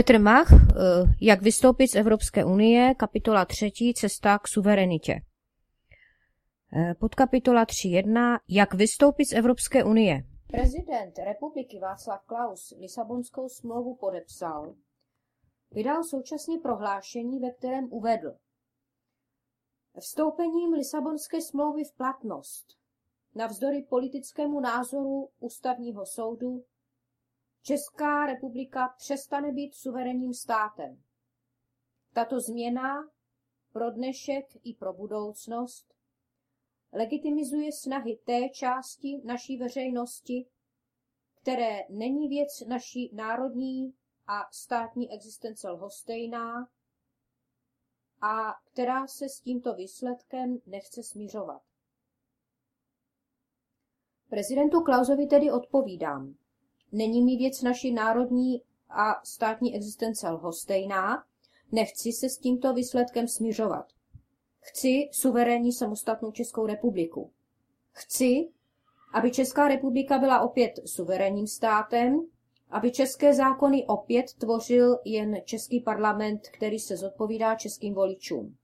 Petr Mach, eh, jak vystoupit z Evropské unie, kapitola 3, cesta k suverenitě. Eh, podkapitola 3.1, jak vystoupit z Evropské unie. Prezident republiky Václav Klaus Lisabonskou smlouvu podepsal. Vydal současně prohlášení, ve kterém uvedl. Vstoupením Lisabonské smlouvy v platnost, navzdory politickému názoru ústavního soudu, Česká republika přestane být suverénním státem. Tato změna pro dnešek i pro budoucnost legitimizuje snahy té části naší veřejnosti, které není věc naší národní a státní existence lhostejná a která se s tímto výsledkem nechce smířovat. Prezidentu Klausovi tedy odpovídám. Není mi věc naší národní a státní existence lhostejná, nechci se s tímto výsledkem smířovat. Chci suverénní samostatnou Českou republiku. Chci, aby Česká republika byla opět suverénním státem, aby české zákony opět tvořil jen český parlament, který se zodpovídá českým voličům.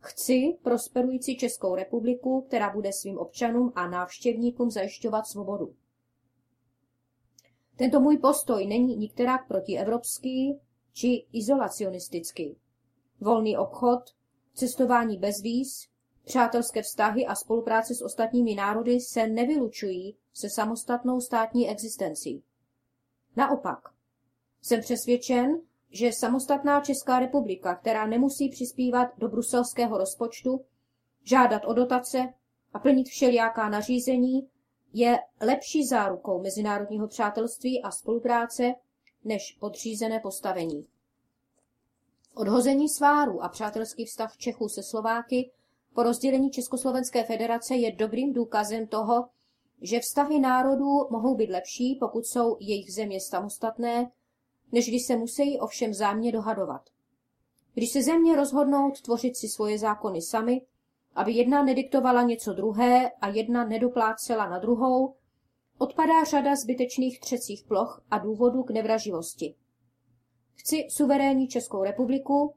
Chci prosperující Českou republiku, která bude svým občanům a návštěvníkům zajišťovat svobodu. Tento můj postoj není nikterak protievropský či izolacionistický. Volný obchod, cestování bez víz, přátelské vztahy a spolupráce s ostatními národy se nevylučují se samostatnou státní existencí. Naopak, jsem přesvědčen, že samostatná Česká republika, která nemusí přispívat do bruselského rozpočtu, žádat o dotace a plnit všelijaká nařízení, je lepší zárukou mezinárodního přátelství a spolupráce než podřízené postavení. Odhození sváru a přátelský vztah Čechů se Slováky po rozdělení Československé federace je dobrým důkazem toho, že vztahy národů mohou být lepší, pokud jsou jejich země samostatné, než když se musí ovšem zámě dohadovat. Když se země rozhodnou tvořit si svoje zákony sami, aby jedna nediktovala něco druhé a jedna nedoplácela na druhou, odpadá řada zbytečných třecích ploch a důvodů k nevraživosti. Chci suverénní Českou republiku,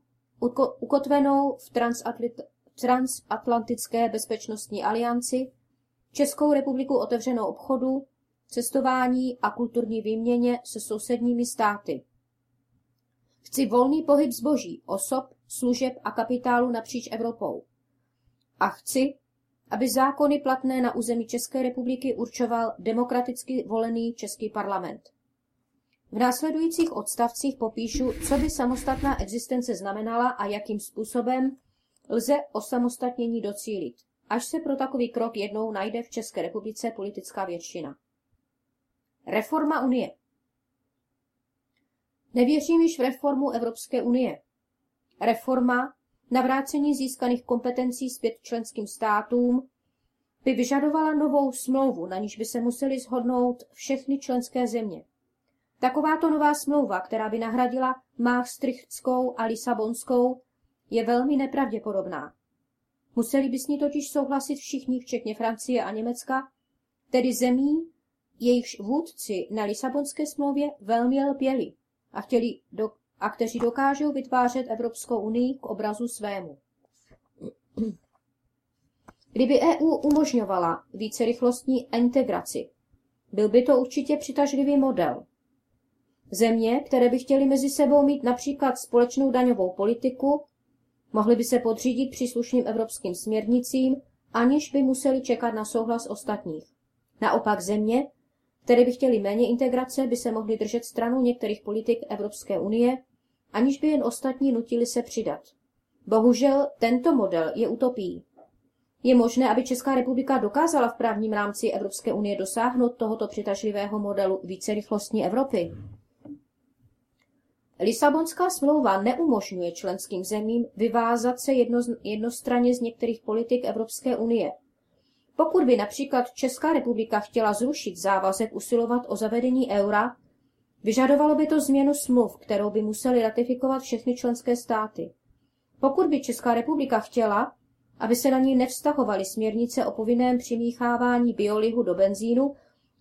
ukotvenou v transatlantické bezpečnostní alianci, Českou republiku otevřenou obchodu, cestování a kulturní výměně se sousedními státy. Chci volný pohyb zboží, osob, služeb a kapitálu napříč Evropou. A chci, aby zákony platné na území České republiky určoval demokraticky volený Český parlament. V následujících odstavcích popíšu, co by samostatná existence znamenala a jakým způsobem lze osamostatnění docílit, až se pro takový krok jednou najde v České republice politická většina. Reforma Unie Nevěřím již v reformu Evropské unie. Reforma, navrácení získaných kompetencí zpět členským státům, by vyžadovala novou smlouvu, na níž by se museli shodnout všechny členské země. Takováto nová smlouva, která by nahradila Maastrichtskou a Lisabonskou, je velmi nepravděpodobná. Museli by s ní totiž souhlasit všichni, včetně Francie a Německa, tedy zemí, jejichž vůdci na Lisabonské smlouvě velmi lpěli a, chtěli do, a kteří dokážou vytvářet Evropskou unii k obrazu svému. Kdyby EU umožňovala vícerychlostní integraci, byl by to určitě přitažlivý model – Země, které by chtěly mezi sebou mít například společnou daňovou politiku, mohly by se podřídit příslušným evropským směrnicím, aniž by museli čekat na souhlas ostatních. Naopak země, které by chtěly méně integrace, by se mohly držet stranou některých politik Evropské unie, aniž by jen ostatní nutili se přidat. Bohužel tento model je utopií. Je možné, aby Česká republika dokázala v právním rámci Evropské unie dosáhnout tohoto přitažlivého modelu vícerychlostní Evropy? Lisabonská smlouva neumožňuje členským zemím vyvázat se jedno, jednostranně z některých politik Evropské unie. Pokud by například Česká republika chtěla zrušit závazek usilovat o zavedení eura, vyžadovalo by to změnu smluv, kterou by museli ratifikovat všechny členské státy. Pokud by Česká republika chtěla, aby se na ní nevztahovaly směrnice o povinném přimíchávání biolihu do benzínu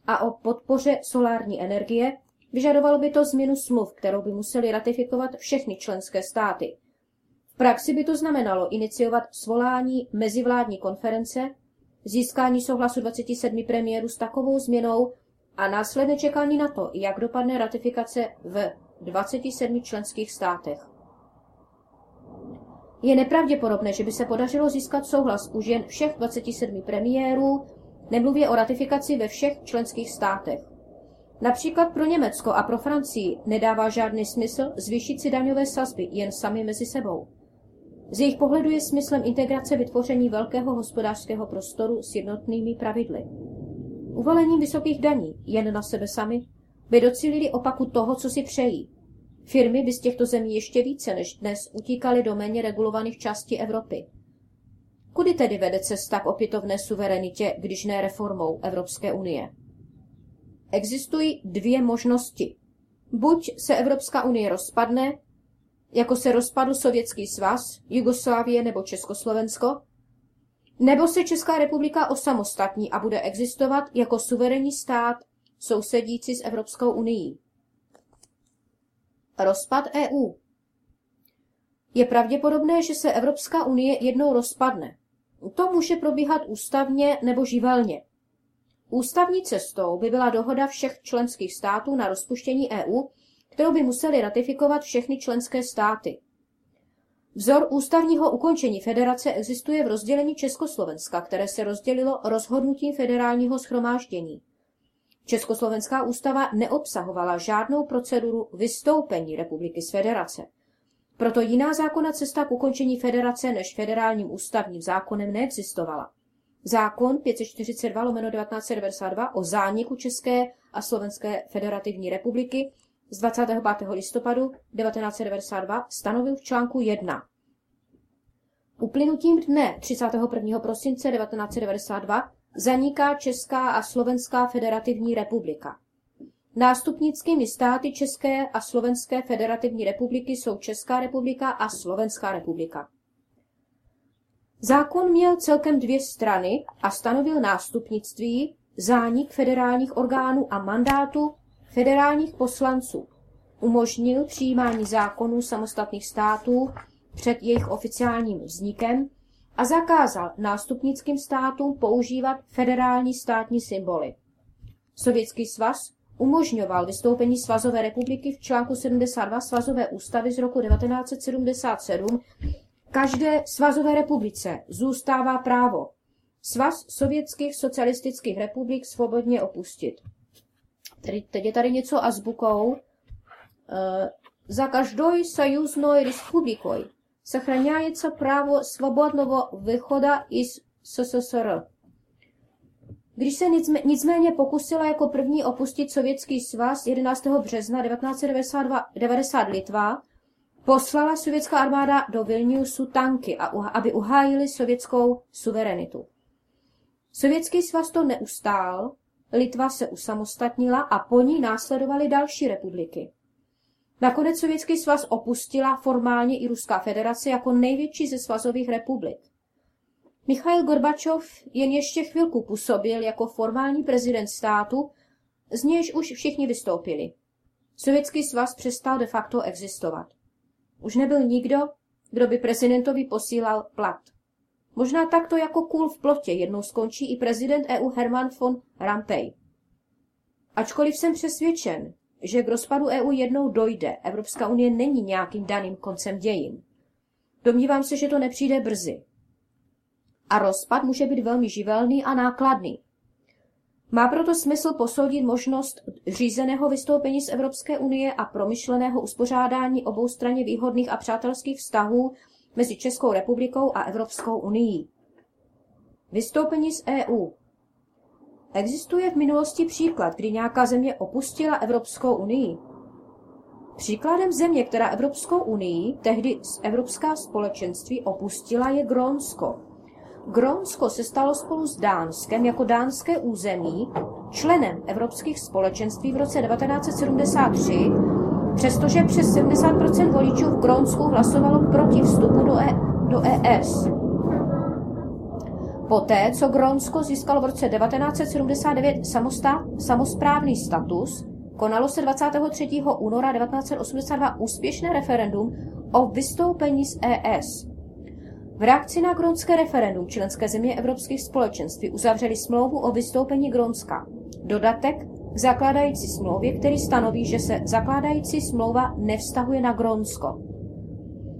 a o podpoře solární energie, Vyžadovalo by to změnu smluv, kterou by museli ratifikovat všechny členské státy. V praxi by to znamenalo iniciovat svolání mezivládní konference, získání souhlasu 27 premiérů s takovou změnou a následné čekání na to, jak dopadne ratifikace v 27 členských státech. Je nepravděpodobné, že by se podařilo získat souhlas už jen všech 27 premiérů, nemluvě o ratifikaci ve všech členských státech. Například pro Německo a pro Francii nedává žádný smysl zvýšit si daňové sazby jen sami mezi sebou. Z jejich pohledu je smyslem integrace vytvoření velkého hospodářského prostoru s jednotnými pravidly. Uvalením vysokých daní jen na sebe sami by docílili opaku toho, co si přejí. Firmy by z těchto zemí ještě více než dnes utíkaly do méně regulovaných částí Evropy. Kudy tedy vede cesta k opětovné suverenitě, když ne reformou Evropské unie? Existují dvě možnosti. Buď se Evropská unie rozpadne, jako se rozpadl Sovětský svaz, Jugoslávie nebo Československo, nebo se Česká republika osamostatní a bude existovat jako suverénní stát sousedící s Evropskou unii. Rozpad EU Je pravděpodobné, že se Evropská unie jednou rozpadne. To může probíhat ústavně nebo živelně. Ústavní cestou by byla dohoda všech členských států na rozpuštění EU, kterou by museli ratifikovat všechny členské státy. Vzor ústavního ukončení federace existuje v rozdělení Československa, které se rozdělilo rozhodnutím federálního schromáždění. Československá ústava neobsahovala žádnou proceduru vystoupení republiky z federace. Proto jiná zákona cesta k ukončení federace než federálním ústavním zákonem neexistovala. Zákon 542 lomeno 1992 o zániku České a Slovenské federativní republiky z 25. listopadu 1992 stanovil v článku 1. Uplynutím dne 31. prosince 1992 zaniká Česká a Slovenská federativní republika. Nástupnickými státy České a Slovenské federativní republiky jsou Česká republika a Slovenská republika. Zákon měl celkem dvě strany a stanovil nástupnictví, zánik federálních orgánů a mandátu federálních poslanců. Umožnil přijímání zákonů samostatných států před jejich oficiálním vznikem a zakázal nástupnickým státům používat federální státní symboly. Sovětský svaz umožňoval vystoupení Svazové republiky v článku 72 Svazové ústavy z roku 1977 Každé svazové republice zůstává právo Svaz sovětských socialistických republik svobodně opustit. Tedy, teď je tady něco azbukou. E, za každou союзной republikou сохраняется právo svobodného vychoda iz SSSR. Když se nicméně pokusila jako první opustit Sovětský svaz 11. března 1990 Litva, poslala sovětská armáda do Vilniusu tanky, aby uhájili sovětskou suverenitu. Sovětský svaz to neustál, Litva se usamostatnila a po ní následovaly další republiky. Nakonec Sovětský svaz opustila formálně i Ruská federace jako největší ze svazových republik. Michail Gorbačov jen ještě chvilku působil jako formální prezident státu, z nějž už všichni vystoupili. Sovětský svaz přestal de facto existovat. Už nebyl nikdo, kdo by prezidentovi posílal plat. Možná takto jako kůl v plotě jednou skončí i prezident EU Hermann von Rampey. Ačkoliv jsem přesvědčen, že k rozpadu EU jednou dojde, Evropská unie není nějakým daným koncem dějin. Domnívám se, že to nepřijde brzy. A rozpad může být velmi živelný a nákladný. Má proto smysl posoudit možnost řízeného vystoupení z Evropské unie a promyšleného uspořádání oboustranně výhodných a přátelských vztahů mezi Českou republikou a Evropskou unii. Vystoupení z EU Existuje v minulosti příklad, kdy nějaká země opustila Evropskou unii? Příkladem země, která Evropskou unii, tehdy z Evropská společenství opustila, je Grónsko. Grónsko se stalo spolu s Dánskem jako dánské území členem Evropských společenství v roce 1973, přestože přes 70% voličů v Grónsku hlasovalo proti vstupu do, e, do ES. Poté, co Grónsko získalo v roce 1979 samosprávný status, konalo se 23. února 1982 úspěšné referendum o vystoupení z ES. V reakci na grónské referendum členské země Evropských společenství uzavřeli smlouvu o vystoupení Grónska. Dodatek k zakládající smlouvě, který stanoví, že se zakládající smlouva nevztahuje na Grónsko.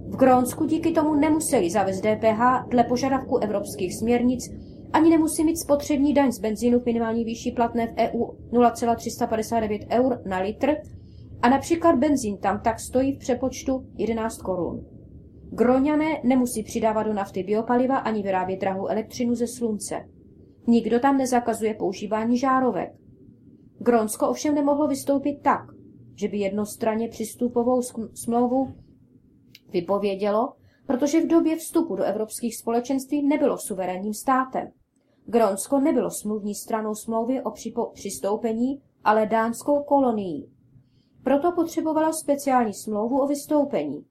V Grónsku díky tomu nemuseli zavést DPH dle požadavku evropských směrnic, ani nemusí mít spotřební daň z benzínu v minimální výši platné v EU 0,359 eur na litr a například benzín tam tak stojí v přepočtu 11 korun. Groňané nemusí přidávat do nafty biopaliva ani vyrábět drahou elektřinu ze slunce. Nikdo tam nezakazuje používání žárovek. Grónsko ovšem nemohlo vystoupit tak, že by jednostranně přístupovou smlouvu vypovědělo, protože v době vstupu do evropských společenství nebylo suverénním státem. Grónsko nebylo smluvní stranou smlouvy o přistoupení, ale dánskou kolonií. Proto potřebovalo speciální smlouvu o vystoupení.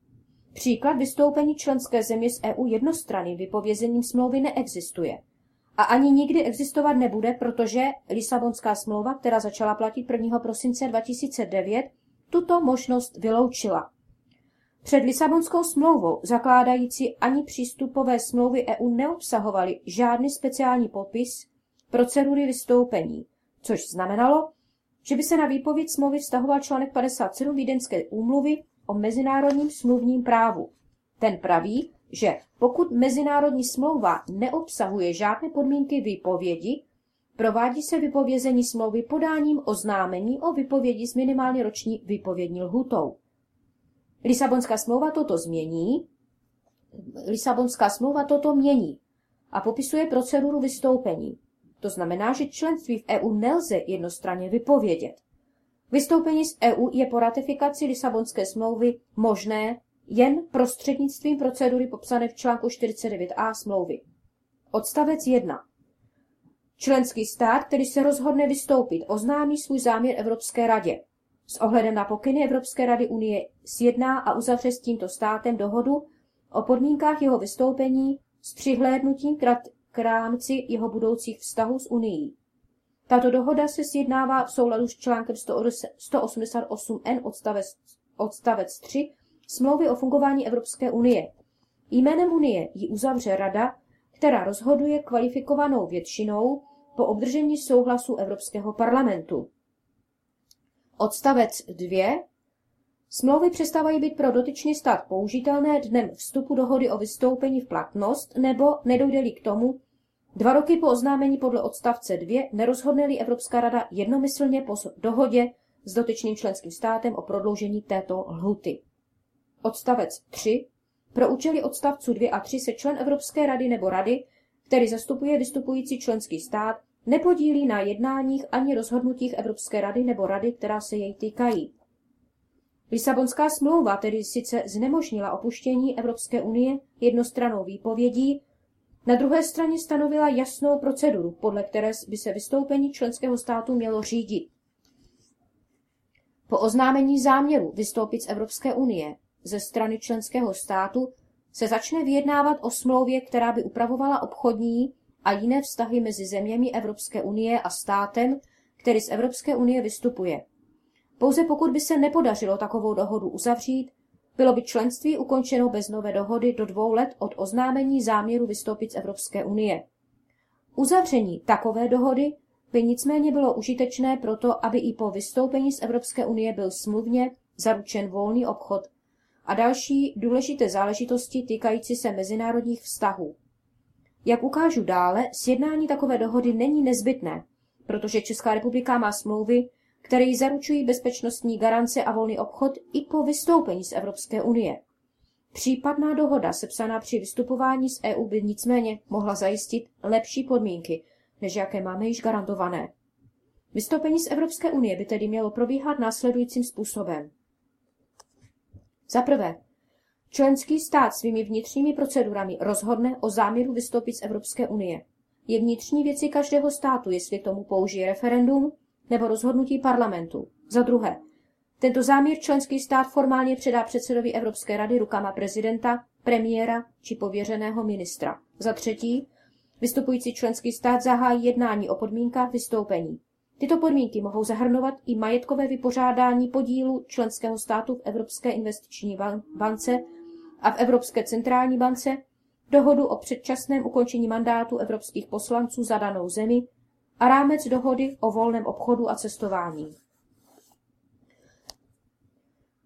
Příklad vystoupení členské země z EU jednostranným vypovězením smlouvy neexistuje. A ani nikdy existovat nebude, protože Lisabonská smlouva, která začala platit 1. prosince 2009, tuto možnost vyloučila. Před Lisabonskou smlouvou zakládající ani přístupové smlouvy EU neobsahovaly žádný speciální popis procedury vystoupení, což znamenalo, že by se na výpověď smlouvy vztahoval článek 57 Vídeňské úmluvy o mezinárodním smluvním právu. Ten praví, že pokud mezinárodní smlouva neobsahuje žádné podmínky výpovědi, provádí se vypovězení smlouvy podáním oznámení o vypovědi s minimálně roční výpovědní lhutou. Lisabonská smlouva toto změní, Lisabonská smlouva toto mění a popisuje proceduru vystoupení. To znamená, že členství v EU nelze jednostranně vypovědět. Vystoupení z EU je po ratifikaci Lisabonské smlouvy možné jen prostřednictvím procedury popsané v článku 49a smlouvy. Odstavec 1. Členský stát, který se rozhodne vystoupit, oznámí svůj záměr Evropské radě. S ohledem na pokyny Evropské rady Unie sjedná a uzavře s tímto státem dohodu o podmínkách jeho vystoupení s přihlédnutím k rámci jeho budoucích vztahů s Unií. Tato dohoda se sjednává v souladu s článkem 188n odstavec, odstavec 3 smlouvy o fungování Evropské unie. Jménem Unie ji uzavře Rada, která rozhoduje kvalifikovanou většinou po obdržení souhlasu Evropského parlamentu. Odstavec 2. Smlouvy přestávají být pro dotyčný stát použitelné dnem vstupu dohody o vystoupení v platnost nebo nedojde k tomu, dva roky po oznámení podle odstavce 2 nerozhodne Evropská rada jednomyslně po dohodě s dotyčným členským státem o prodloužení této lhuty. Odstavec 3. Pro účely odstavců 2 a 3 se člen Evropské rady nebo rady, který zastupuje vystupující členský stát, nepodílí na jednáních ani rozhodnutích Evropské rady nebo rady, která se jej týkají. Lisabonská smlouva tedy sice znemožnila opuštění Evropské unie jednostranou výpovědí, na druhé straně stanovila jasnou proceduru, podle které by se vystoupení členského státu mělo řídit. Po oznámení záměru vystoupit z Evropské unie ze strany členského státu se začne vyjednávat o smlouvě, která by upravovala obchodní a jiné vztahy mezi zeměmi Evropské unie a státem, který z Evropské unie vystupuje. Pouze pokud by se nepodařilo takovou dohodu uzavřít, bylo by členství ukončeno bez nové dohody do dvou let od oznámení záměru vystoupit z Evropské unie. Uzavření takové dohody by nicméně bylo užitečné proto, aby i po vystoupení z Evropské unie byl smluvně zaručen volný obchod a další důležité záležitosti týkající se mezinárodních vztahů. Jak ukážu dále, sjednání takové dohody není nezbytné, protože Česká republika má smlouvy, které jí zaručují bezpečnostní garance a volný obchod i po vystoupení z Evropské unie. Případná dohoda sepsaná při vystupování z EU by nicméně mohla zajistit lepší podmínky, než jaké máme již garantované. Vystoupení z Evropské unie by tedy mělo probíhat následujícím způsobem. Za prvé, členský stát svými vnitřními procedurami rozhodne o záměru vystoupit z Evropské unie. Je vnitřní věci každého státu, jestli tomu použije referendum nebo rozhodnutí parlamentu. Za druhé, tento záměr členský stát formálně předá předsedovi Evropské rady rukama prezidenta, premiéra či pověřeného ministra. Za třetí, vystupující členský stát zahájí jednání o podmínkách vystoupení. Tyto podmínky mohou zahrnovat i majetkové vypořádání podílu členského státu v Evropské investiční bance a v Evropské centrální bance, dohodu o předčasném ukončení mandátu evropských poslanců za danou zemi a rámec dohody o volném obchodu a cestování.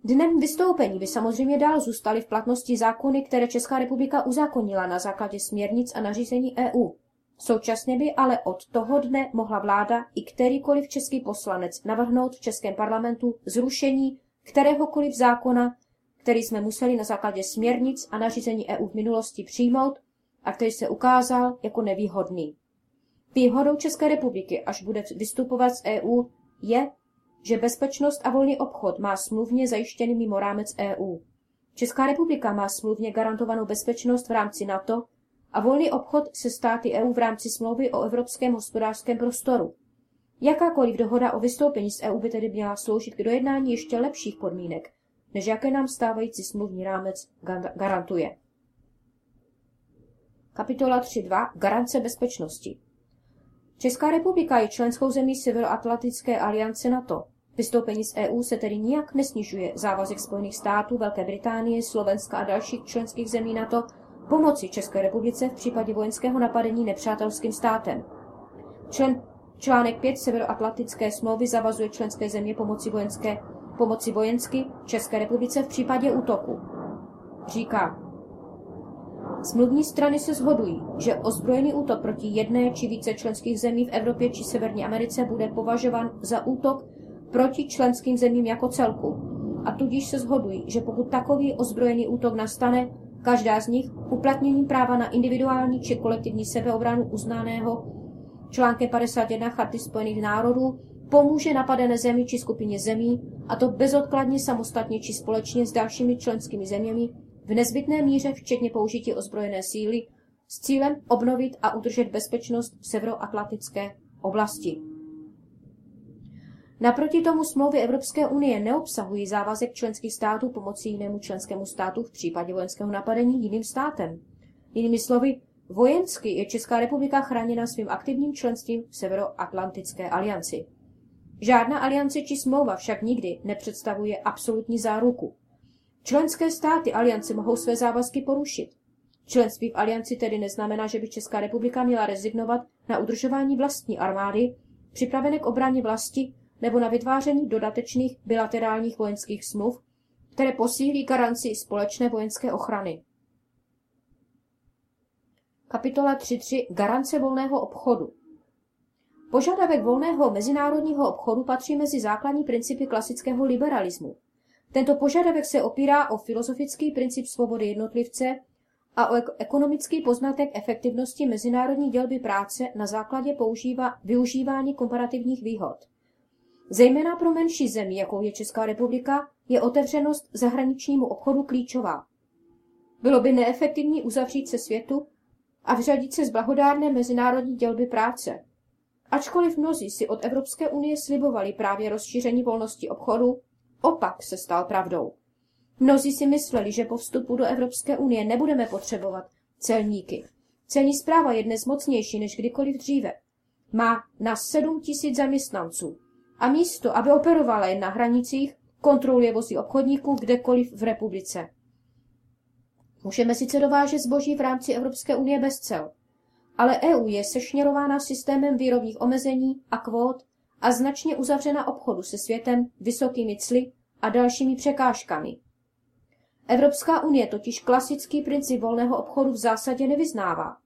Dnem vystoupení by samozřejmě dál zůstaly v platnosti zákony, které Česká republika uzákonila na základě směrnic a nařízení EU. Současně by ale od toho dne mohla vláda i kterýkoliv český poslanec navrhnout v Českém parlamentu zrušení kteréhokoliv zákona, který jsme museli na základě směrnic a nařízení EU v minulosti přijmout a který se ukázal jako nevýhodný. Výhodou České republiky, až bude vystupovat z EU, je, že bezpečnost a volný obchod má smluvně zajištěný mimo rámec EU. Česká republika má smluvně garantovanou bezpečnost v rámci NATO a volný obchod se státy EU v rámci smlouvy o Evropském hospodářském prostoru. Jakákoliv dohoda o vystoupení z EU by tedy měla sloužit k dojednání ještě lepších podmínek, než jaké nám stávající smluvní rámec garantuje. Kapitola 3.2. Garance bezpečnosti. Česká republika je členskou zemí Severoatlantické aliance NATO. Vystoupení z EU se tedy nijak nesnižuje závazek Spojených států, Velké Británie, Slovenska a dalších členských zemí NATO pomoci České republice v případě vojenského napadení nepřátelským státem. Člen, článek 5 Severoatlantické smlouvy zavazuje členské země pomoci, vojenské, pomoci vojensky České republice v případě útoku. Říká, Smluvní strany se shodují, že ozbrojený útok proti jedné či více členských zemí v Evropě či Severní Americe bude považován za útok proti členským zemím jako celku. A tudíž se shodují, že pokud takový ozbrojený útok nastane, každá z nich uplatněním práva na individuální či kolektivní sebeobranu uznaného článkem 51 Charty Spojených národů pomůže napadené zemi či skupině zemí, a to bezodkladně samostatně či společně s dalšími členskými zeměmi, v nezbytné míře včetně použití ozbrojené síly s cílem obnovit a udržet bezpečnost v severoatlantické oblasti. Naproti tomu smlouvy Evropské unie neobsahují závazek členských států pomocí jinému členskému státu v případě vojenského napadení jiným státem. Jinými slovy, vojensky je Česká republika chráněna svým aktivním členstvím v Severoatlantické alianci. Žádná aliance či smlouva však nikdy nepředstavuje absolutní záruku. Členské státy aliance mohou své závazky porušit. Členství v alianci tedy neznamená, že by Česká republika měla rezignovat na udržování vlastní armády, připravené k obraně vlasti nebo na vytváření dodatečných bilaterálních vojenských smluv, které posílí garanci společné vojenské ochrany. Kapitola 3.3. Garance volného obchodu. Požadavek volného mezinárodního obchodu patří mezi základní principy klasického liberalismu. Tento požadavek se opírá o filozofický princip svobody jednotlivce a o ekonomický poznatek efektivnosti mezinárodní dělby práce na základě používa, využívání komparativních výhod. Zejména pro menší zemi, jakou je Česká republika, je otevřenost zahraničnímu obchodu klíčová. Bylo by neefektivní uzavřít se světu a vyřadit se z blahodárné mezinárodní dělby práce. Ačkoliv mnozí si od Evropské unie slibovali právě rozšíření volnosti obchodu, opak se stal pravdou. Mnozí si mysleli, že po vstupu do Evropské unie nebudeme potřebovat celníky. Celní zpráva je dnes mocnější než kdykoliv dříve. Má na 7 tisíc zaměstnanců a místo, aby operovala jen na hranicích, kontroluje vozy obchodníků kdekoliv v republice. Můžeme sice dovážet zboží v rámci Evropské unie bez cel, ale EU je sešněrována systémem výrobních omezení a kvót a značně uzavřena obchodu se světem, vysokými cly a dalšími překážkami. Evropská unie totiž klasický princip volného obchodu v zásadě nevyznává.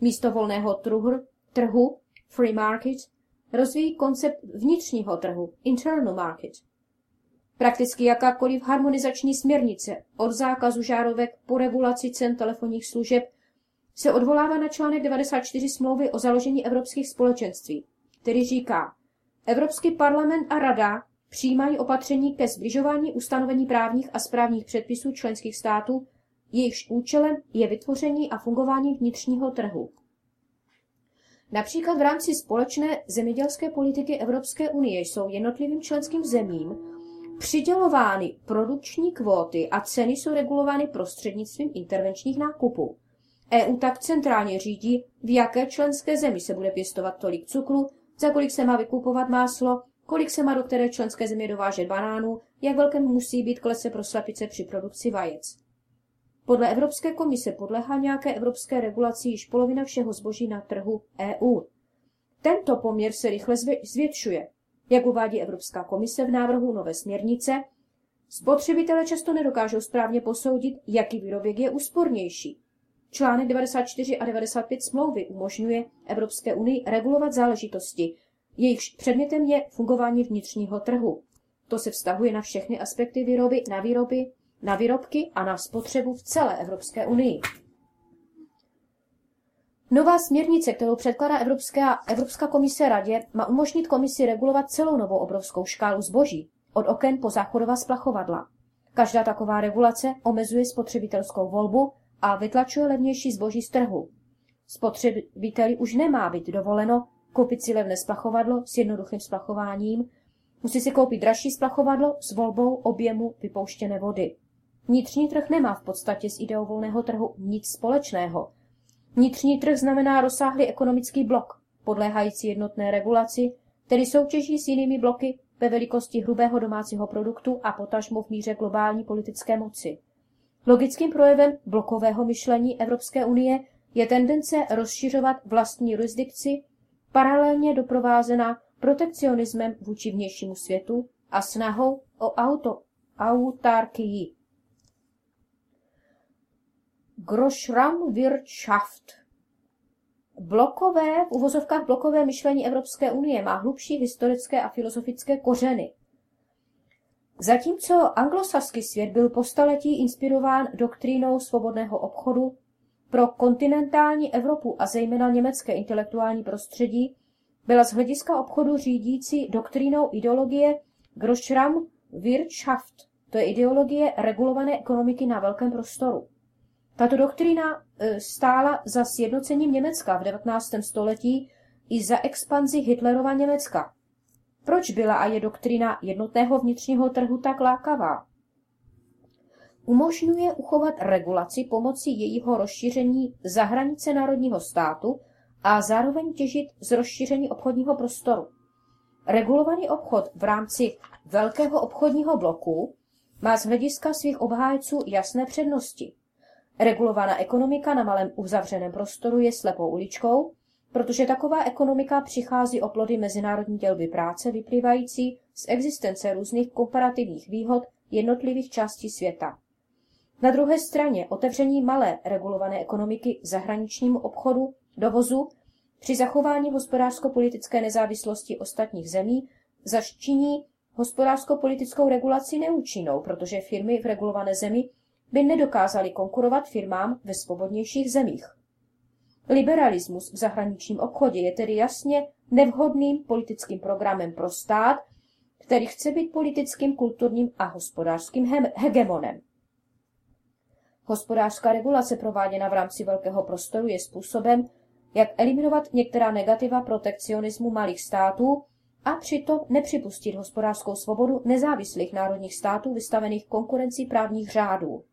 Místo volného trhu, trhu free market rozvíjí koncept vnitřního trhu, internal market. Prakticky jakákoliv harmonizační směrnice od zákazu žárovek po regulaci cen telefonních služeb se odvolává na článek 94 smlouvy o založení evropských společenství, který říká, Evropský parlament a rada přijímají opatření ke zbližování ustanovení právních a správních předpisů členských států, jejichž účelem je vytvoření a fungování vnitřního trhu. Například v rámci společné zemědělské politiky Evropské unie jsou jednotlivým členským zemím přidělovány produkční kvóty a ceny jsou regulovány prostřednictvím intervenčních nákupů. EU tak centrálně řídí, v jaké členské zemi se bude pěstovat tolik cukru, za kolik se má vykupovat máslo, kolik se má do které členské země dovážet banánů, jak velké musí být klece pro slepice při produkci vajec. Podle Evropské komise podléhá nějaké evropské regulaci již polovina všeho zboží na trhu EU. Tento poměr se rychle zvětšuje. Jak uvádí Evropská komise v návrhu nové směrnice, spotřebitelé často nedokážou správně posoudit, jaký výrobek je úspornější. Článek 94 a 95 smlouvy umožňuje Evropské unii regulovat záležitosti, jejichž předmětem je fungování vnitřního trhu. To se vztahuje na všechny aspekty výroby, na výroby, na výrobky a na spotřebu v celé Evropské unii. Nová směrnice, kterou předkládá Evropská, Evropská komise radě, má umožnit komisi regulovat celou novou obrovskou škálu zboží, od oken po záchodová splachovadla. Každá taková regulace omezuje spotřebitelskou volbu a vytlačuje levnější zboží z trhu. Spotřebiteli už nemá být dovoleno koupit si levné splachovadlo s jednoduchým splachováním, musí si koupit dražší splachovadlo s volbou objemu vypouštěné vody. Vnitřní trh nemá v podstatě s ideou volného trhu nic společného. Vnitřní trh znamená rozsáhlý ekonomický blok, podléhající jednotné regulaci, tedy soutěží s jinými bloky ve velikosti hrubého domácího produktu a potažmo v míře globální politické moci. Logickým projevem blokového myšlení Evropské unie je tendence rozšiřovat vlastní jurisdikci, paralelně doprovázená protekcionismem vůči vnějšímu světu a snahou o auto, autarkii. Groschraumwirtschaft. Blokové, v uvozovkách blokové myšlení Evropské unie má hlubší historické a filozofické kořeny. Zatímco anglosaský svět byl po staletí inspirován doktrínou svobodného obchodu, pro kontinentální Evropu a zejména německé intelektuální prostředí byla z hlediska obchodu řídící doktrínou ideologie Groschram Wirtschaft, to je ideologie regulované ekonomiky na velkém prostoru. Tato doktrína e, stála za sjednocením Německa v 19. století i za expanzi Hitlerova Německa. Proč byla a je doktrína jednotného vnitřního trhu tak lákavá? Umožňuje uchovat regulaci pomocí jejího rozšíření za hranice národního státu a zároveň těžit z rozšíření obchodního prostoru. Regulovaný obchod v rámci velkého obchodního bloku má z hlediska svých obhájců jasné přednosti. Regulovaná ekonomika na malém uzavřeném prostoru je slepou uličkou, protože taková ekonomika přichází o plody mezinárodní dělby práce vyplývající z existence různých komparativních výhod jednotlivých částí světa. Na druhé straně otevření malé regulované ekonomiky zahraničnímu obchodu, dovozu, při zachování hospodářsko-politické nezávislosti ostatních zemí zaštiní hospodářsko-politickou regulaci neúčinnou, protože firmy v regulované zemi by nedokázaly konkurovat firmám ve svobodnějších zemích. Liberalismus v zahraničním obchodě je tedy jasně nevhodným politickým programem pro stát, který chce být politickým, kulturním a hospodářským hegemonem. Hospodářská regulace prováděna v rámci velkého prostoru je způsobem, jak eliminovat některá negativa protekcionismu malých států a přitom nepřipustit hospodářskou svobodu nezávislých národních států vystavených konkurencí právních řádů.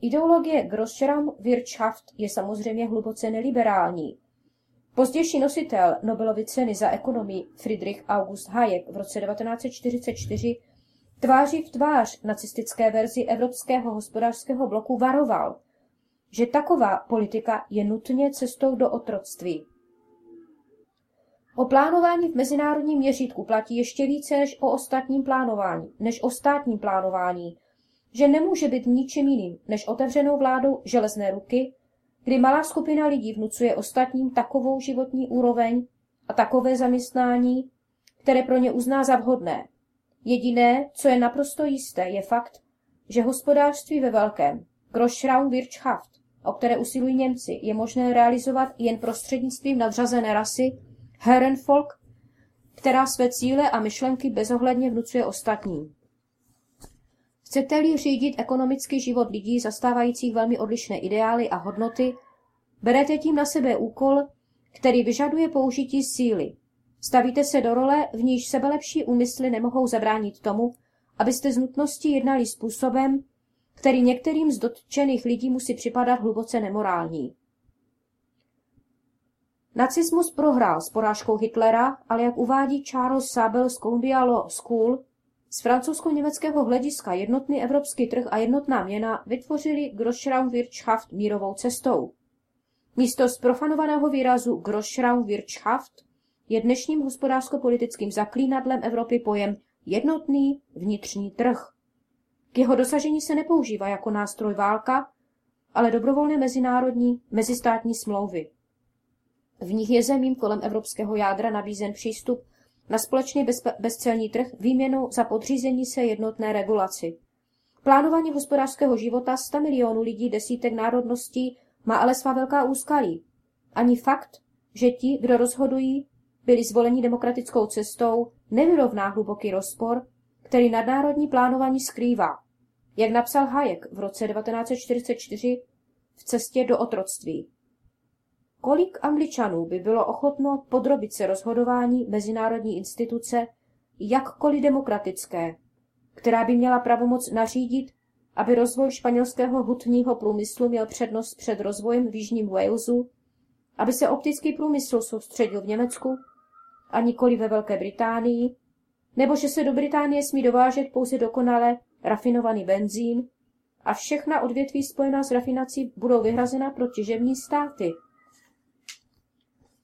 Ideologie Grossraum Wirtschaft je samozřejmě hluboce neliberální. Pozdější nositel Nobelovy ceny za ekonomii Friedrich August Hayek v roce 1944 tváří v tvář nacistické verzi Evropského hospodářského bloku varoval, že taková politika je nutně cestou do otroctví. O plánování v mezinárodním měřítku platí ještě více než o ostatním plánování, než o státním plánování, že nemůže být ničím jiným než otevřenou vládou železné ruky, kdy malá skupina lidí vnucuje ostatním takovou životní úroveň a takové zaměstnání, které pro ně uzná za vhodné. Jediné, co je naprosto jisté, je fakt, že hospodářství ve velkém, Groschraum Wirtschaft, o které usilují Němci, je možné realizovat jen prostřednictvím nadřazené rasy Herrenvolk, která své cíle a myšlenky bezohledně vnucuje ostatním. Chcete-li řídit ekonomický život lidí zastávajících velmi odlišné ideály a hodnoty, berete tím na sebe úkol, který vyžaduje použití síly. Stavíte se do role, v níž sebelepší úmysly nemohou zabránit tomu, abyste z nutnosti jednali způsobem, který některým z dotčených lidí musí připadat hluboce nemorální. Nacismus prohrál s porážkou Hitlera, ale jak uvádí Charles Sabel z Columbia Law School, z francouzsko-německého hlediska jednotný evropský trh a jednotná měna vytvořili Großraumwirtschaft mírovou cestou. Místo zprofanovaného výrazu Großraumwirtschaft je dnešním hospodářsko-politickým zaklínadlem Evropy pojem jednotný vnitřní trh. K jeho dosažení se nepoužívá jako nástroj válka, ale dobrovolné mezinárodní mezistátní smlouvy. V nich je zemím kolem evropského jádra nabízen přístup na společný bezcelní trh výměnou za podřízení se jednotné regulaci. Plánování hospodářského života 100 milionů lidí desítek národností má ale svá velká úskalí. Ani fakt, že ti, kdo rozhodují, byli zvoleni demokratickou cestou, nevyrovná hluboký rozpor, který nadnárodní plánování skrývá. Jak napsal Hayek v roce 1944 v cestě do otroctví. Kolik Angličanů by bylo ochotno podrobit se rozhodování mezinárodní instituce, jakkoliv demokratické, která by měla pravomoc nařídit, aby rozvoj španělského hutního průmyslu měl přednost před rozvojem v Jižním Walesu, aby se optický průmysl soustředil v Německu a nikoli ve Velké Británii, nebo že se do Británie smí dovážet pouze dokonale rafinovaný benzín a všechna odvětví spojená s rafinací budou vyhrazena pro těžební státy.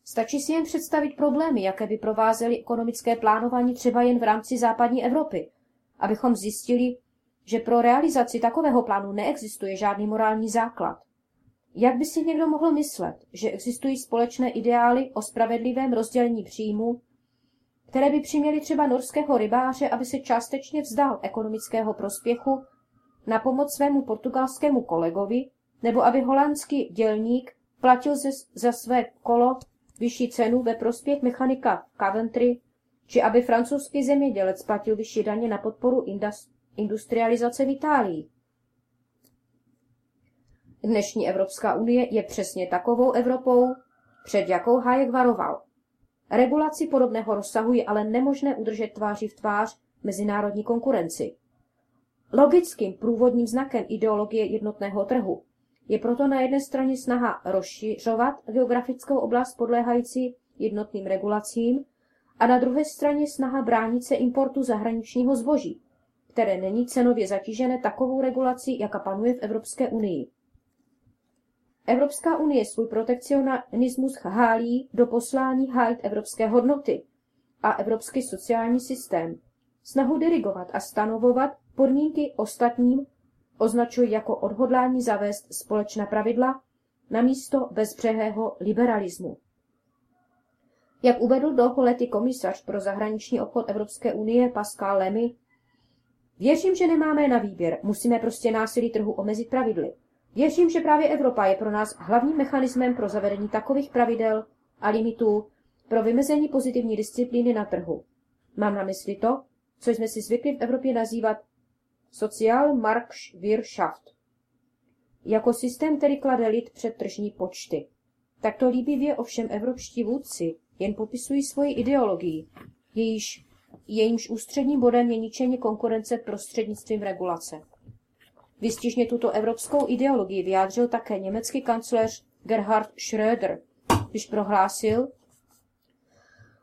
Stačí si jen představit problémy, jaké by provázely ekonomické plánování třeba jen v rámci západní Evropy, abychom zjistili, že pro realizaci takového plánu neexistuje žádný morální základ. Jak by si někdo mohl myslet, že existují společné ideály o spravedlivém rozdělení příjmu, které by přiměly třeba norského rybáře, aby se částečně vzdal ekonomického prospěchu na pomoc svému portugalskému kolegovi, nebo aby holandský dělník platil ze, za své kolo vyšší cenu ve prospěch mechanika Coventry, či aby francouzský zemědělec platil vyšší daně na podporu industrializace v Itálii. Dnešní Evropská unie je přesně takovou Evropou, před jakou Hayek varoval. Regulaci podobného rozsahu je ale nemožné udržet tváří v tvář mezinárodní konkurenci. Logickým průvodním znakem ideologie jednotného trhu je proto na jedné straně snaha rozšiřovat geografickou oblast podléhající jednotným regulacím a na druhé straně snaha bránit se importu zahraničního zboží, které není cenově zatížené takovou regulací, jaká panuje v Evropské unii. Evropská unie svůj protekcionismus hálí do poslání hájit evropské hodnoty a evropský sociální systém. Snahu dirigovat a stanovovat podmínky ostatním označují jako odhodlání zavést společná pravidla na místo bezbřehého liberalismu. Jak uvedl dlouholetý komisař pro zahraniční obchod Evropské unie Pascal Lamy, věřím, že nemáme na výběr, musíme prostě násilí trhu omezit pravidly. Věřím, že právě Evropa je pro nás hlavním mechanismem pro zavedení takových pravidel a limitů pro vymezení pozitivní disciplíny na trhu. Mám na mysli to, co jsme si zvykli v Evropě nazývat Sozialmarktwirtschaft, jako systém, který klade lid před tržní počty. Takto líbivě ovšem evropští vůdci jen popisují svoji ideologii, jejíž, jejímž ústředním bodem je ničení konkurence prostřednictvím regulace. Vystižně tuto evropskou ideologii vyjádřil také německý kancléř Gerhard Schröder, když prohlásil,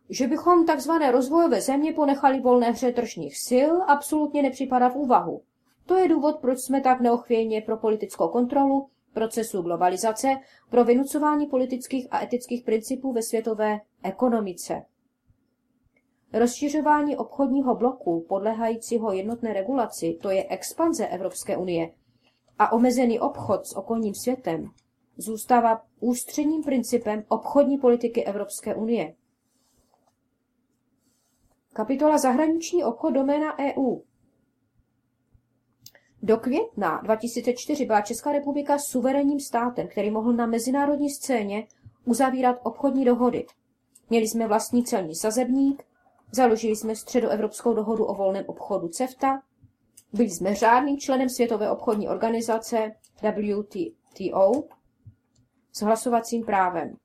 že bychom takzvané rozvojové země ponechali volné hře tržních sil, absolutně nepřipadá v úvahu. To je důvod, proč jsme tak neochvějně pro politickou kontrolu procesu globalizace, pro vynucování politických a etických principů ve světové ekonomice. Rozšiřování obchodního bloku podléhajícího jednotné regulaci, to je expanze Evropské unie, a omezený obchod s okolním světem, zůstává ústředním principem obchodní politiky Evropské unie. Kapitola Zahraniční obchod doména EU. Do května 2004 byla Česká republika suverénním státem, který mohl na mezinárodní scéně uzavírat obchodní dohody. Měli jsme vlastní celní sazebník, založili jsme středoevropskou dohodu o volném obchodu CEFTA, byli jsme řádným členem Světové obchodní organizace WTO s hlasovacím právem.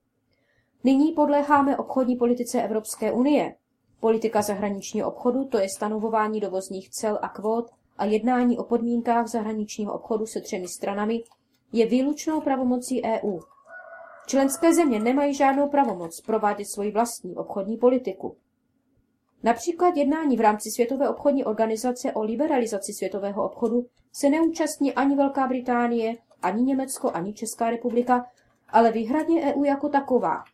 Nyní podléháme obchodní politice Evropské unie, Politika zahraničního obchodu, to je stanovování dovozních cel a kvót a jednání o podmínkách zahraničního obchodu se třemi stranami, je výlučnou pravomocí EU. Členské země nemají žádnou pravomoc provádět svoji vlastní obchodní politiku. Například jednání v rámci Světové obchodní organizace o liberalizaci světového obchodu se neúčastní ani Velká Británie, ani Německo, ani Česká republika, ale výhradně EU jako taková.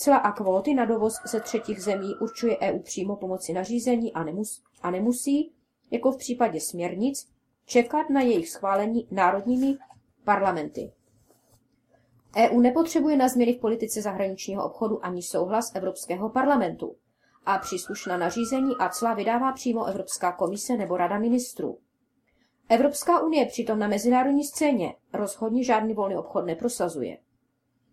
Cla a kvóty na dovoz ze třetích zemí určuje EU přímo pomocí nařízení a, nemus, a nemusí, jako v případě směrnic, čekat na jejich schválení národními parlamenty. EU nepotřebuje na změny v politice zahraničního obchodu ani souhlas Evropského parlamentu a příslušná nařízení a cla vydává přímo Evropská komise nebo Rada ministrů. Evropská unie přitom na mezinárodní scéně rozhodně žádný volný obchod neprosazuje.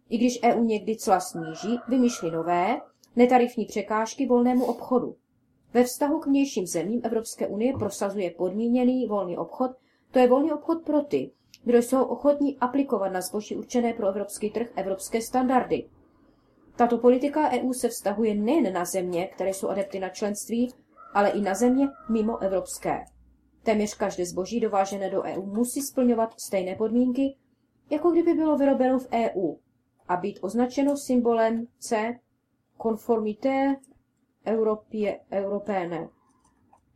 I když EU někdy cla sníží, vymýšlí nové, netarifní překážky volnému obchodu. Ve vztahu k vnějším zemím Evropské unie prosazuje podmíněný volný obchod, to je volný obchod pro ty, kdo jsou ochotní aplikovat na zboží určené pro evropský trh evropské standardy. Tato politika EU se vztahuje nejen na země, které jsou adepty na členství, ale i na země mimo evropské. Téměř každé zboží dovážené do EU musí splňovat stejné podmínky, jako kdyby bylo vyrobeno v EU a být označeno symbolem C Conformité Europie, Européenne.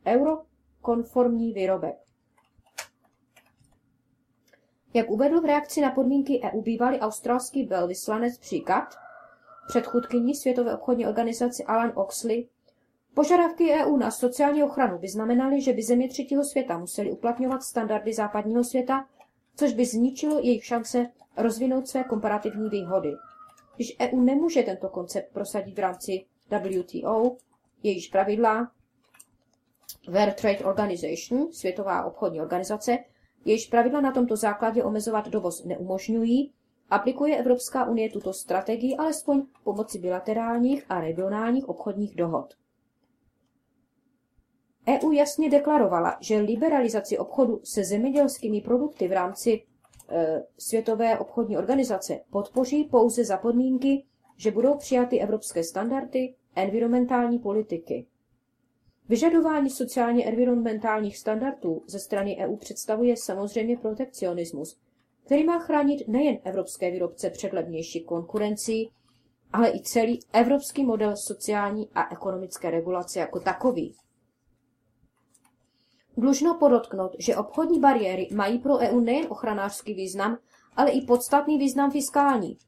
Eurokonformní výrobek. Jak uvedl v reakci na podmínky EU bývalý australský velvyslanec příklad, předchůdkyní Světové obchodní organizace Alan Oxley, požadavky EU na sociální ochranu by znamenaly, že by země třetího světa museli uplatňovat standardy západního světa, což by zničilo jejich šance rozvinout své komparativní výhody. Když EU nemůže tento koncept prosadit v rámci WTO, jejíž pravidla World Trade Organization, Světová obchodní organizace, jejíž pravidla na tomto základě omezovat dovoz neumožňují, aplikuje Evropská unie tuto strategii alespoň pomocí bilaterálních a regionálních obchodních dohod. EU jasně deklarovala, že liberalizaci obchodu se zemědělskými produkty v rámci e, Světové obchodní organizace podpoří pouze za podmínky, že budou přijaty evropské standardy environmentální politiky. Vyžadování sociálně-environmentálních standardů ze strany EU představuje samozřejmě protekcionismus, který má chránit nejen evropské výrobce před levnější konkurencí, ale i celý evropský model sociální a ekonomické regulace jako takový. Dlužno podotknout, že obchodní bariéry mají pro EU nejen ochranářský význam, ale i podstatný význam fiskální.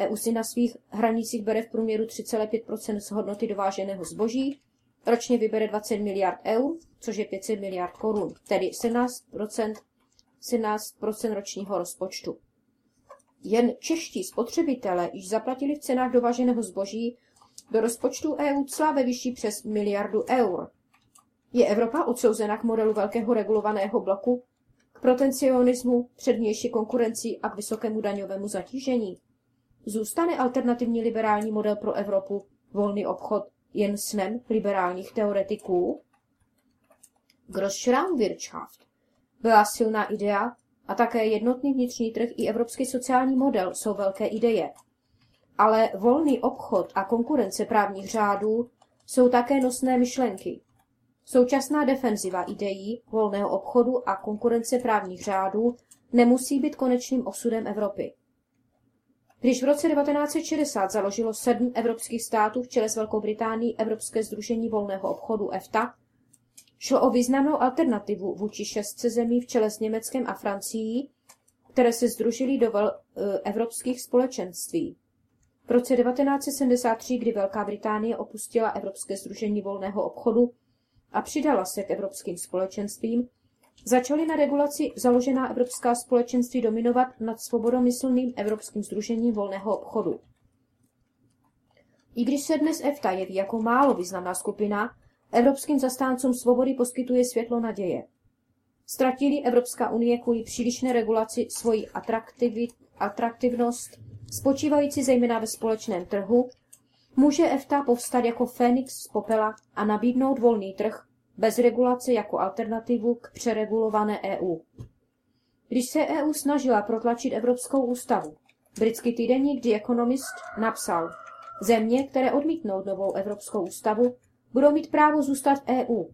EU si na svých hranicích bere v průměru 3,5 z hodnoty dováženého zboží, ročně vybere 20 miliard eur, což je 500 miliard korun, tedy 17 17 ročního rozpočtu. Jen čeští spotřebitelé již zaplatili v cenách dovaženého zboží do rozpočtu EU cla ve výši přes miliardu eur. Je Evropa odsouzena k modelu velkého regulovaného bloku, k protencionismu, přednější konkurenci a k vysokému daňovému zatížení? Zůstane alternativní liberální model pro Evropu, volný obchod, jen snem liberálních teoretiků? Grossraumwirtschaft byla silná idea a také jednotný vnitřní trh i evropský sociální model jsou velké ideje. Ale volný obchod a konkurence právních řádů jsou také nosné myšlenky. Současná defenziva ideí volného obchodu a konkurence právních řádů nemusí být konečným osudem Evropy. Když v roce 1960 založilo sedm evropských států v čele s Velkou Británií Evropské združení volného obchodu EFTA, šlo o významnou alternativu vůči šestce zemí v čele s Německem a Francií, které se združily do vel, e, evropských společenství. V roce 1973, kdy Velká Británie opustila Evropské združení volného obchodu a přidala se k evropským společenstvím, začaly na regulaci založená evropská společenství dominovat nad svobodomyslným Evropským združením volného obchodu. I když se dnes EFTA jeví jako málo významná skupina, evropským zastáncům svobody poskytuje světlo naděje. Ztratili Evropská unie kvůli přílišné regulaci svoji atraktivnost, spočívající zejména ve společném trhu, může EFTA povstat jako Fénix z popela a nabídnout volný trh bez regulace jako alternativu k přeregulované EU. Když se EU snažila protlačit Evropskou ústavu, britský týdeník The Economist napsal, země, které odmítnou novou Evropskou ústavu, budou mít právo zůstat v EU.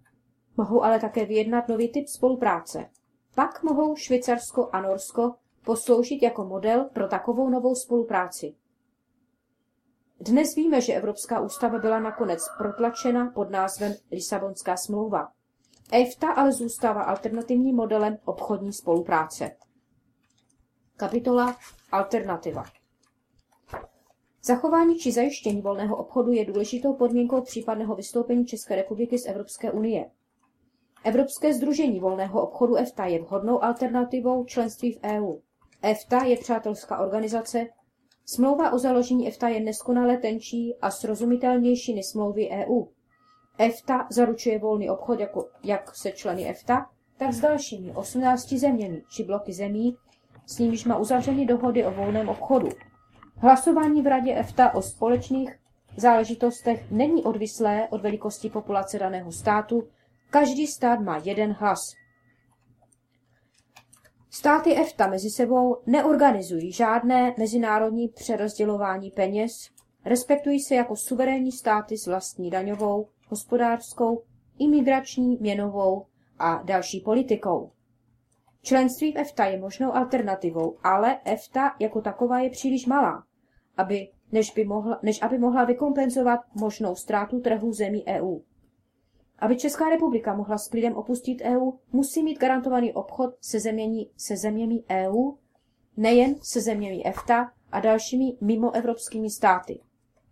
Mohou ale také vyjednat nový typ spolupráce. Pak mohou Švýcarsko a Norsko posloužit jako model pro takovou novou spolupráci. Dnes víme, že Evropská ústava byla nakonec protlačena pod názvem Lisabonská smlouva. EFTA ale zůstává alternativním modelem obchodní spolupráce. Kapitola Alternativa Zachování či zajištění volného obchodu je důležitou podmínkou případného vystoupení České republiky z Evropské unie. Evropské združení volného obchodu EFTA je vhodnou alternativou členství v EU. EFTA je přátelská organizace, smlouva o založení EFTA je neskonale tenčí a srozumitelnější než smlouvy EU. EFTA zaručuje volný obchod jako, jak se členy EFTA, tak s dalšími 18 zeměmi či bloky zemí, s nimiž má uzavřeny dohody o volném obchodu. Hlasování v Radě EFTA o společných záležitostech není odvislé od velikosti populace daného státu, každý stát má jeden hlas. Státy EFTA mezi sebou neorganizují žádné mezinárodní přerozdělování peněz, respektují se jako suverénní státy s vlastní daňovou, hospodářskou, imigrační, měnovou a další politikou. Členství v EFTA je možnou alternativou, ale EFTA jako taková je příliš malá, aby, než, by mohla, než aby mohla vykompenzovat možnou ztrátu trhu zemí EU. Aby Česká republika mohla s klidem opustit EU, musí mít garantovaný obchod se, zemění, se zeměmi EU, nejen se zeměmi EFTA a dalšími mimoevropskými státy.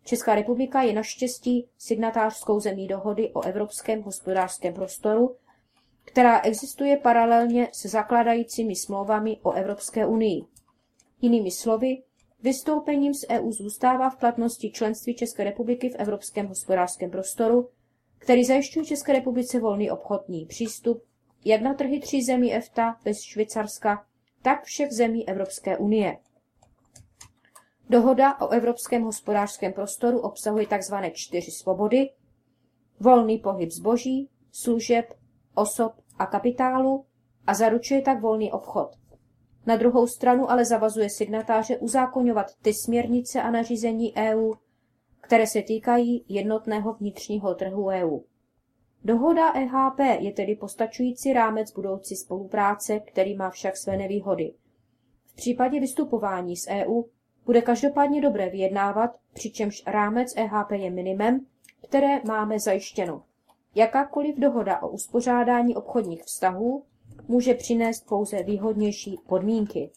Česká republika je naštěstí signatářskou zemí dohody o Evropském hospodářském prostoru, která existuje paralelně se zakládajícími smlouvami o Evropské unii. Jinými slovy, vystoupením z EU zůstává v platnosti členství České republiky v Evropském hospodářském prostoru, který zajišťuje České republice volný obchodní přístup jak na trhy tří zemí EFTA bez Švýcarska, tak všech zemí Evropské unie. Dohoda o Evropském hospodářském prostoru obsahuje tzv. čtyři svobody, volný pohyb zboží, služeb, osob a kapitálu a zaručuje tak volný obchod. Na druhou stranu ale zavazuje signatáře uzákonňovat ty směrnice a nařízení EU, které se týkají jednotného vnitřního trhu EU. Dohoda EHP je tedy postačující rámec budoucí spolupráce, který má však své nevýhody. V případě vystupování z EU bude každopádně dobré vyjednávat, přičemž rámec EHP je minimem, které máme zajištěno. Jakákoliv dohoda o uspořádání obchodních vztahů může přinést pouze výhodnější podmínky.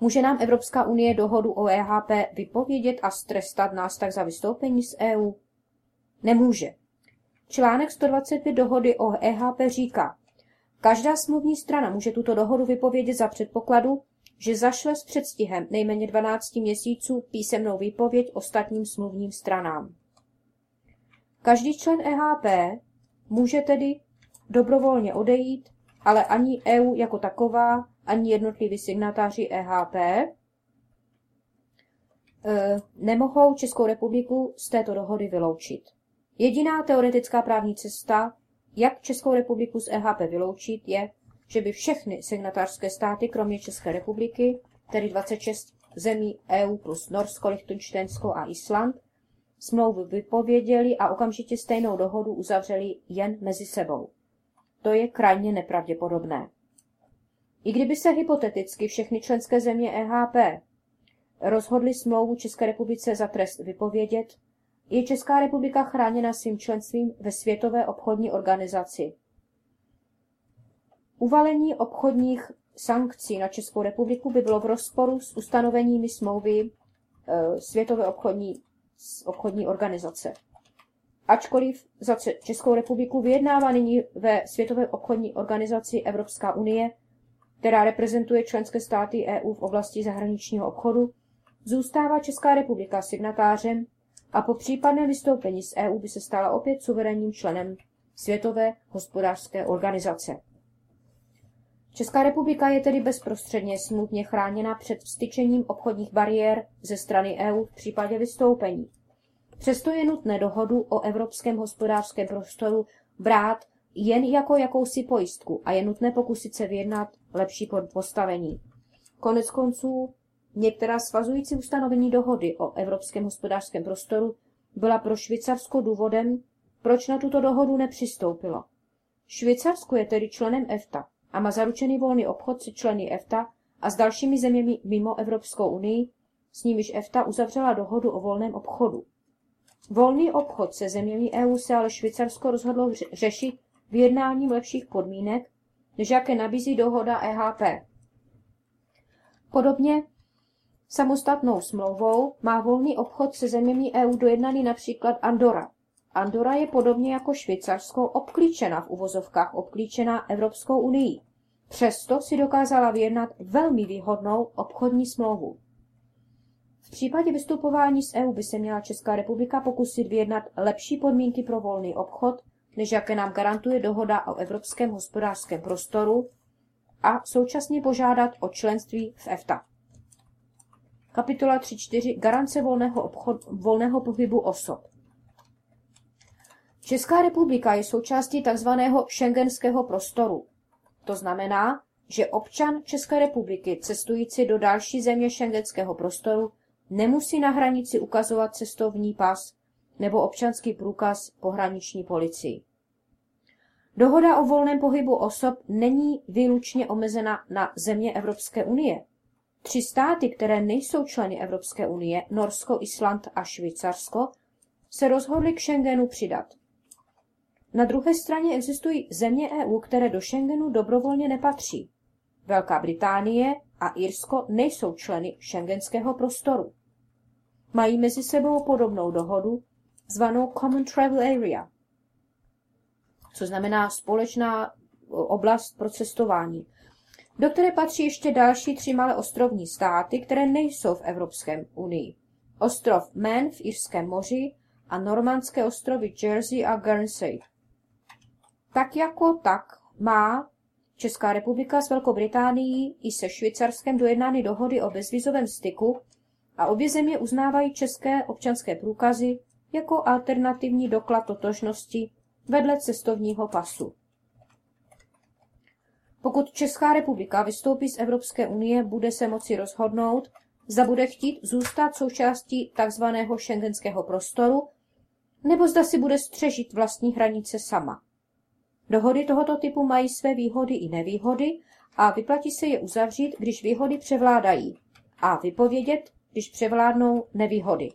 Může nám Evropská unie dohodu o EHP vypovědět a strestat nás tak za vystoupení z EU? Nemůže. Článek 125 dohody o EHP říká, každá smluvní strana může tuto dohodu vypovědět za předpokladu, že zašle s předstihem nejméně 12 měsíců písemnou výpověď ostatním smluvním stranám. Každý člen EHP může tedy dobrovolně odejít, ale ani EU jako taková, ani jednotliví signatáři EHP e, nemohou Českou republiku z této dohody vyloučit. Jediná teoretická právní cesta, jak Českou republiku z EHP vyloučit, je, že by všechny signatářské státy, kromě České republiky, tedy 26 zemí EU plus Norsko, Lichtensteinsko a Island, smlouvu vypověděli a okamžitě stejnou dohodu uzavřeli jen mezi sebou. To je krajně nepravděpodobné. I kdyby se hypoteticky všechny členské země EHP rozhodly smlouvu České republice za trest vypovědět, je Česká republika chráněna svým členstvím ve Světové obchodní organizaci. Uvalení obchodních sankcí na Českou republiku by bylo v rozporu s ustanoveními smlouvy e, Světové obchodní, obchodní organizace. Ačkoliv za Českou republiku vyjednává nyní ve Světové obchodní organizaci Evropská unie, která reprezentuje členské státy EU v oblasti zahraničního obchodu, zůstává Česká republika signatářem a po případném vystoupení z EU by se stala opět suverénním členem Světové hospodářské organizace. Česká republika je tedy bezprostředně smluvně chráněna před vstyčením obchodních bariér ze strany EU v případě vystoupení. Přesto je nutné dohodu o evropském hospodářském prostoru brát jen jako jakousi pojistku a je nutné pokusit se vyjednat lepší postavení. Konec konců, některá svazující ustanovení dohody o evropském hospodářském prostoru byla pro Švýcarsko důvodem, proč na tuto dohodu nepřistoupilo. Švýcarsko je tedy členem EFTA a má zaručený volný obchod se členy EFTA a s dalšími zeměmi mimo Evropskou unii, s nimiž EFTA uzavřela dohodu o volném obchodu. Volný obchod se zeměmi EU se ale Švýcarsko rozhodlo řešit vyjednáním lepších podmínek, než jaké nabízí dohoda EHP. Podobně samostatnou smlouvou má volný obchod se zeměmi EU dojednaný například Andora. Andora je podobně jako Švýcarsko obklíčena v uvozovkách obklíčená Evropskou unii. Přesto si dokázala vyjednat velmi výhodnou obchodní smlouvu. V případě vystupování z EU by se měla Česká republika pokusit vyjednat lepší podmínky pro volný obchod, než jaké nám garantuje dohoda o Evropském hospodářském prostoru a současně požádat o členství v EFTA. Kapitola 3.4. Garance volného, obchod, volného pohybu osob. Česká republika je součástí tzv. šengenského prostoru. To znamená, že občan České republiky cestující do další země šengenského prostoru nemusí na hranici ukazovat cestovní pas nebo občanský průkaz pohraniční policii. Dohoda o volném pohybu osob není výlučně omezena na země Evropské unie. Tři státy, které nejsou členy Evropské unie, Norsko, Island a Švýcarsko, se rozhodly k Schengenu přidat. Na druhé straně existují země EU, které do Schengenu dobrovolně nepatří. Velká Británie a Irsko nejsou členy šengenského prostoru. Mají mezi sebou podobnou dohodu, zvanou Common Travel Area, co znamená společná oblast pro cestování, do které patří ještě další tři malé ostrovní státy, které nejsou v Evropské unii. Ostrov Man v Irském moři a normandské ostrovy Jersey a Guernsey. Tak jako tak má Česká republika s Velkou Británií i se Švýcarskem dojednány dohody o bezvizovém styku a obě země uznávají české občanské průkazy jako alternativní doklad totožnosti vedle cestovního pasu. Pokud Česká republika vystoupí z Evropské unie, bude se moci rozhodnout, zda bude chtít zůstat součástí tzv. šengenského prostoru, nebo zda si bude střežit vlastní hranice sama. Dohody tohoto typu mají své výhody i nevýhody a vyplatí se je uzavřít, když výhody převládají a vypovědět, když převládnou nevýhody.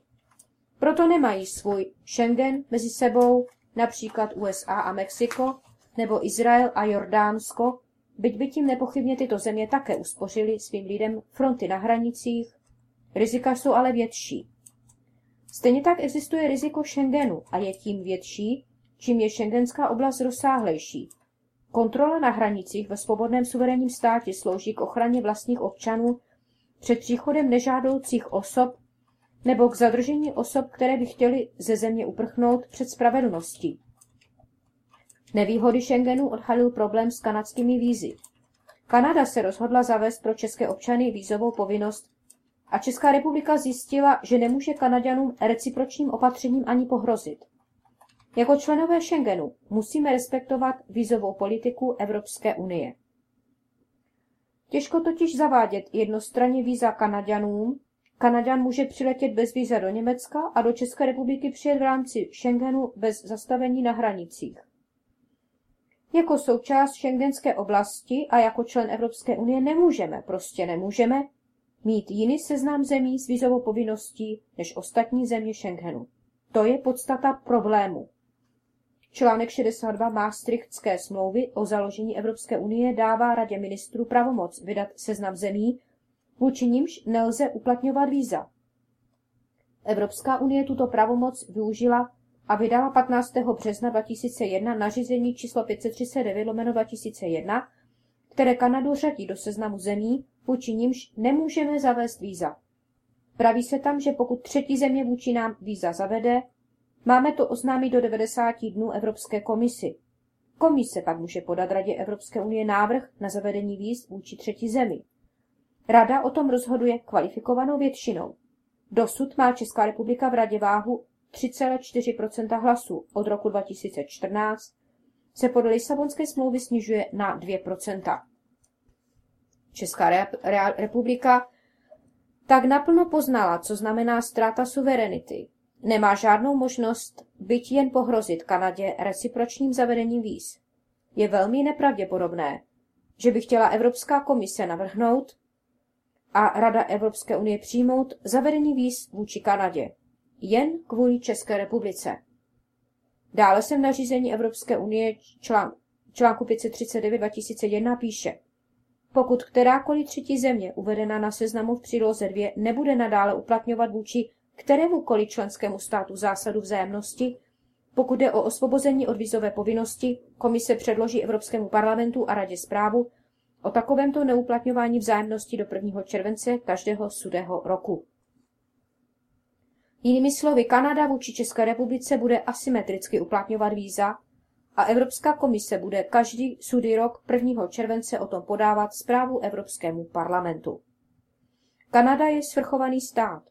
Proto nemají svůj Schengen mezi sebou například USA a Mexiko, nebo Izrael a Jordánsko, byť by tím nepochybně tyto země také uspořili svým lidem fronty na hranicích, rizika jsou ale větší. Stejně tak existuje riziko Schengenu a je tím větší, čím je šengenská oblast rozsáhlejší. Kontrola na hranicích ve svobodném suverénním státě slouží k ochraně vlastních občanů před příchodem nežádoucích osob nebo k zadržení osob, které by chtěly ze země uprchnout před spravedlností. Nevýhody Schengenu odhalil problém s kanadskými vízy. Kanada se rozhodla zavést pro české občany vízovou povinnost a Česká republika zjistila, že nemůže Kanaďanům recipročním opatřením ani pohrozit. Jako členové Schengenu musíme respektovat vízovou politiku Evropské unie. Těžko totiž zavádět jednostranně víza Kanaďanům. Kanaďan může přiletět bez víza do Německa a do České republiky přijet v rámci Schengenu bez zastavení na hranicích. Jako součást šengenské oblasti a jako člen Evropské unie nemůžeme, prostě nemůžeme, mít jiný seznam zemí s vízovou povinností než ostatní země Schengenu. To je podstata problému. Článek 62 Maastrichtské smlouvy o založení Evropské unie dává Radě ministrů pravomoc vydat seznam zemí, vůči nímž nelze uplatňovat víza. Evropská unie tuto pravomoc využila a vydala 15. března 2001 nařízení číslo 539 lomeno 2001, které Kanadu řadí do seznamu zemí, vůči nímž nemůžeme zavést víza. Praví se tam, že pokud třetí země vůči nám víza zavede, máme to oznámit do 90 dnů Evropské komisi. Komise pak může podat Radě Evropské unie návrh na zavedení víz vůči třetí zemi. Rada o tom rozhoduje kvalifikovanou většinou. Dosud má Česká republika v radě váhu 3,4% hlasů. Od roku 2014 se podle Lisabonské smlouvy snižuje na 2% Česká republika tak naplno poznala, co znamená ztráta suverenity. Nemá žádnou možnost byť jen pohrozit Kanadě recipročním zavedením víz. Je velmi nepravděpodobné, že by chtěla Evropská komise navrhnout, a Rada Evropské unie přijmout zavedení víz vůči Kanadě. Jen kvůli České republice. Dále se v nařízení Evropské unie člán, článku 539 2001 píše, pokud kterákoliv třetí země uvedená na seznamu v příloze 2 nebude nadále uplatňovat vůči kterémukoliv členskému státu zásadu vzájemnosti, pokud jde o osvobození od vízové povinnosti, komise předloží Evropskému parlamentu a radě zprávu o takovémto neuplatňování vzájemnosti do 1. července každého sudého roku. Jinými slovy, Kanada vůči České republice bude asymetricky uplatňovat víza a Evropská komise bude každý sudý rok 1. července o tom podávat zprávu Evropskému parlamentu. Kanada je svrchovaný stát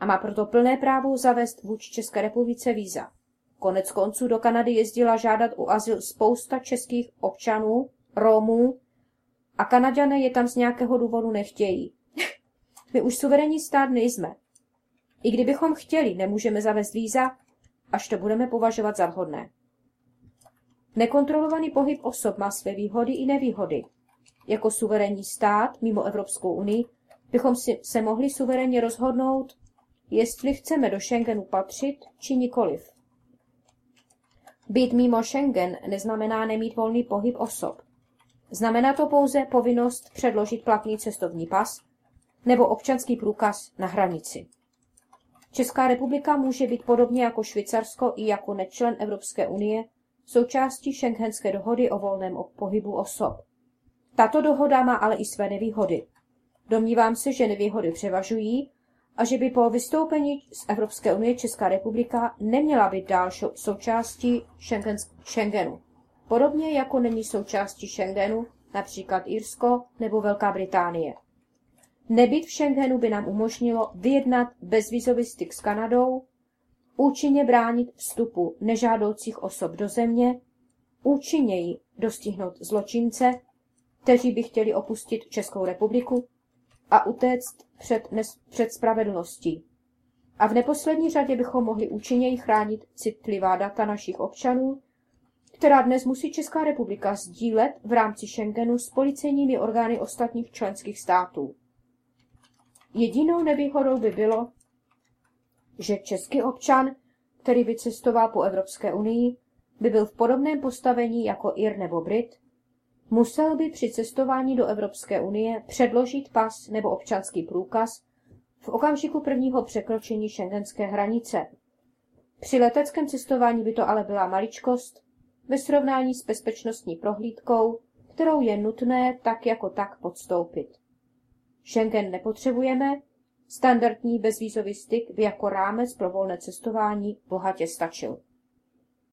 a má proto plné právo zavést vůči České republice víza. Konec konců do Kanady jezdila žádat o azyl spousta českých občanů, Rómů a Kanaďané je tam z nějakého důvodu nechtějí. My už suverénní stát nejsme. I kdybychom chtěli, nemůžeme zavést víza, až to budeme považovat za vhodné. Nekontrolovaný pohyb osob má své výhody i nevýhody. Jako suverénní stát mimo Evropskou unii bychom si se mohli suverénně rozhodnout, jestli chceme do Schengenu patřit či nikoliv. Být mimo Schengen neznamená nemít volný pohyb osob. Znamená to pouze povinnost předložit platný cestovní pas nebo občanský průkaz na hranici. Česká republika může být podobně jako Švýcarsko i jako nečlen Evropské unie součástí Schengenské dohody o volném pohybu osob. Tato dohoda má ale i své nevýhody. Domnívám se, že nevýhody převažují a že by po vystoupení z Evropské unie Česká republika neměla být dál součástí Schengenu. Podobně jako není součástí Schengenu například Irsko nebo Velká Británie. Nebýt v Schengenu by nám umožnilo vyjednat bezvízový styk s Kanadou, účinně bránit vstupu nežádoucích osob do země, účinněji dostihnout zločince, kteří by chtěli opustit Českou republiku a utéct před, nes, před spravedlností. A v neposlední řadě bychom mohli účinněji chránit citlivá data našich občanů, která dnes musí Česká republika sdílet v rámci Schengenu s policejními orgány ostatních členských států. Jedinou nevýhodou by bylo, že český občan, který by cestoval po Evropské unii, by byl v podobném postavení jako Ir nebo Brit, musel by při cestování do Evropské unie předložit pas nebo občanský průkaz v okamžiku prvního překročení šengenské hranice. Při leteckém cestování by to ale byla maličkost ve srovnání s bezpečnostní prohlídkou, kterou je nutné tak jako tak podstoupit. Schengen nepotřebujeme, standardní bezvízový styk by jako rámec pro volné cestování bohatě stačil.